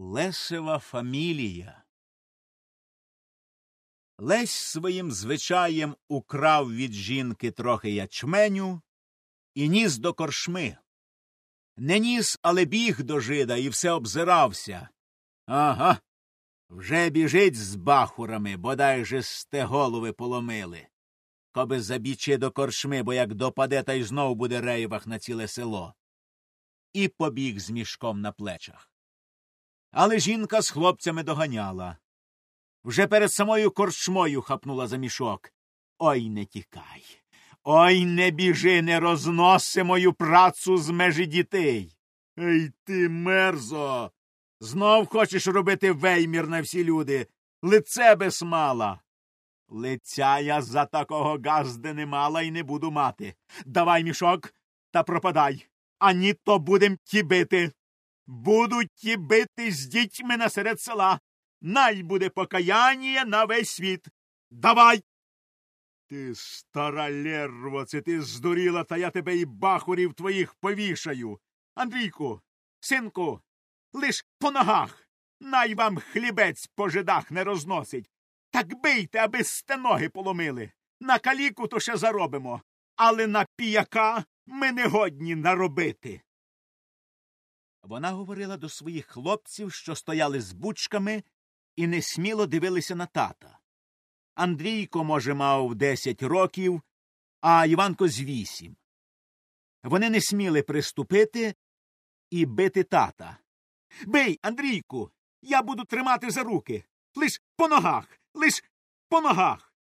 Лесева фамілія. Лесь своїм звичаєм украв від жінки трохи ячменю і ніс до коршми. Не ніс, але біг до жида і все обзирався. Ага. Вже біжить з бахурами, бодай же сте голови поломили. Коби забічи до коршми, бо як допаде, та й знов буде рейвах на ціле село. І побіг з мішком на плечах. Але жінка з хлопцями доганяла. Вже перед самою корчмою хапнула за мішок. Ой не тікай. Ой не біжи, не розноси мою працю з межі дітей. Ей ти, мерзо. Знов хочеш робити веймір на всі люди. Лице без мала. Лиця я за такого газди не мала і не буду мати. Давай мішок та пропадай. Ані то будем ті бити. Будуть ті бити з дітьми насеред села. Най буде покаяння на весь світ. Давай. Ти стара лерво, це ти здуріла, та я тебе і бахурів твоїх повішаю. Андрійку, синку, лиш по ногах. Най вам хлібець по жидах не розносить. Так бийте, аби сте ноги поломили. На каліку то ще заробимо, але на піяка ми не годні наробити. Вона говорила до своїх хлопців, що стояли з бучками, і несміло дивилися на тата. Андрійко, може, мав десять років, а Іванко з вісім. Вони не сміли приступити і бити тата. Бий, Андрійку, я буду тримати за руки. Лиш по ногах, лиш по ногах.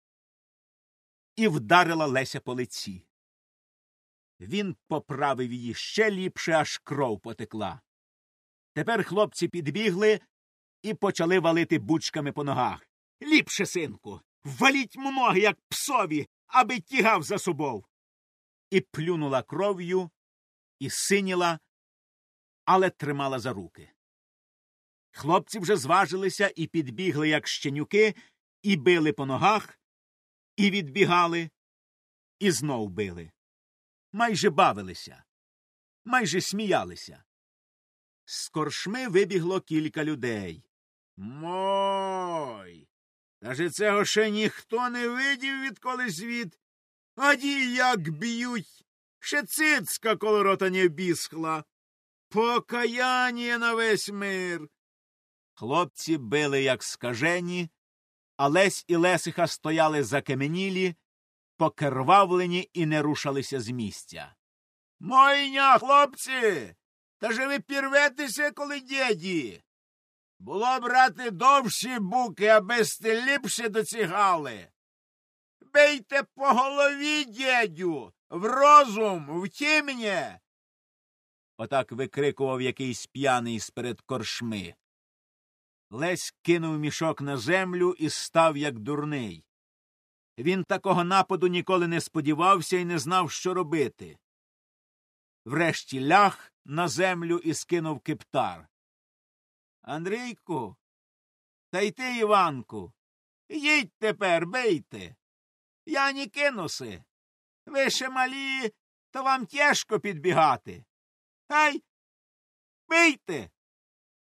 І вдарила Леся по лиці. Він поправив її ще ліпше, аж кров потекла. Тепер хлопці підбігли і почали валити бучками по ногах. Ліпше, синку, валіть ноги, як псові, аби тягав за собою. І плюнула кров'ю, і синіла, але тримала за руки. Хлопці вже зважилися і підбігли, як щенюки, і били по ногах, і відбігали, і знов били. Майже бавилися, майже сміялися. З коршми вибігло кілька людей. Мой. Та ж цього ще ніхто не видів, відколи світ. Аді як б'ють. Ще цицька коло рота не бісхла. Покаяння на весь мир. Хлопці били, як скажені, а Лесь і Лесиха стояли закаменілі, покервавлені і не рушалися з місця. Мойня, хлопці, та же ви пірветеся, коли дєді. Було брати довші буки, аби сте ліпше доцігали. Бейте по голові, дєдю, в розум, в тім'є. Отак викрикував якийсь п'яний сперед коршми. Лесь кинув мішок на землю і став, як дурний. Він такого нападу ніколи не сподівався і не знав, що робити. Врешті ляг на землю і скинув кептар. Андрійку, та й ти, Іванку, їдь тепер, бийте. Я не кинуси. Ви ще малі, то вам тяжко підбігати. Хай бийте.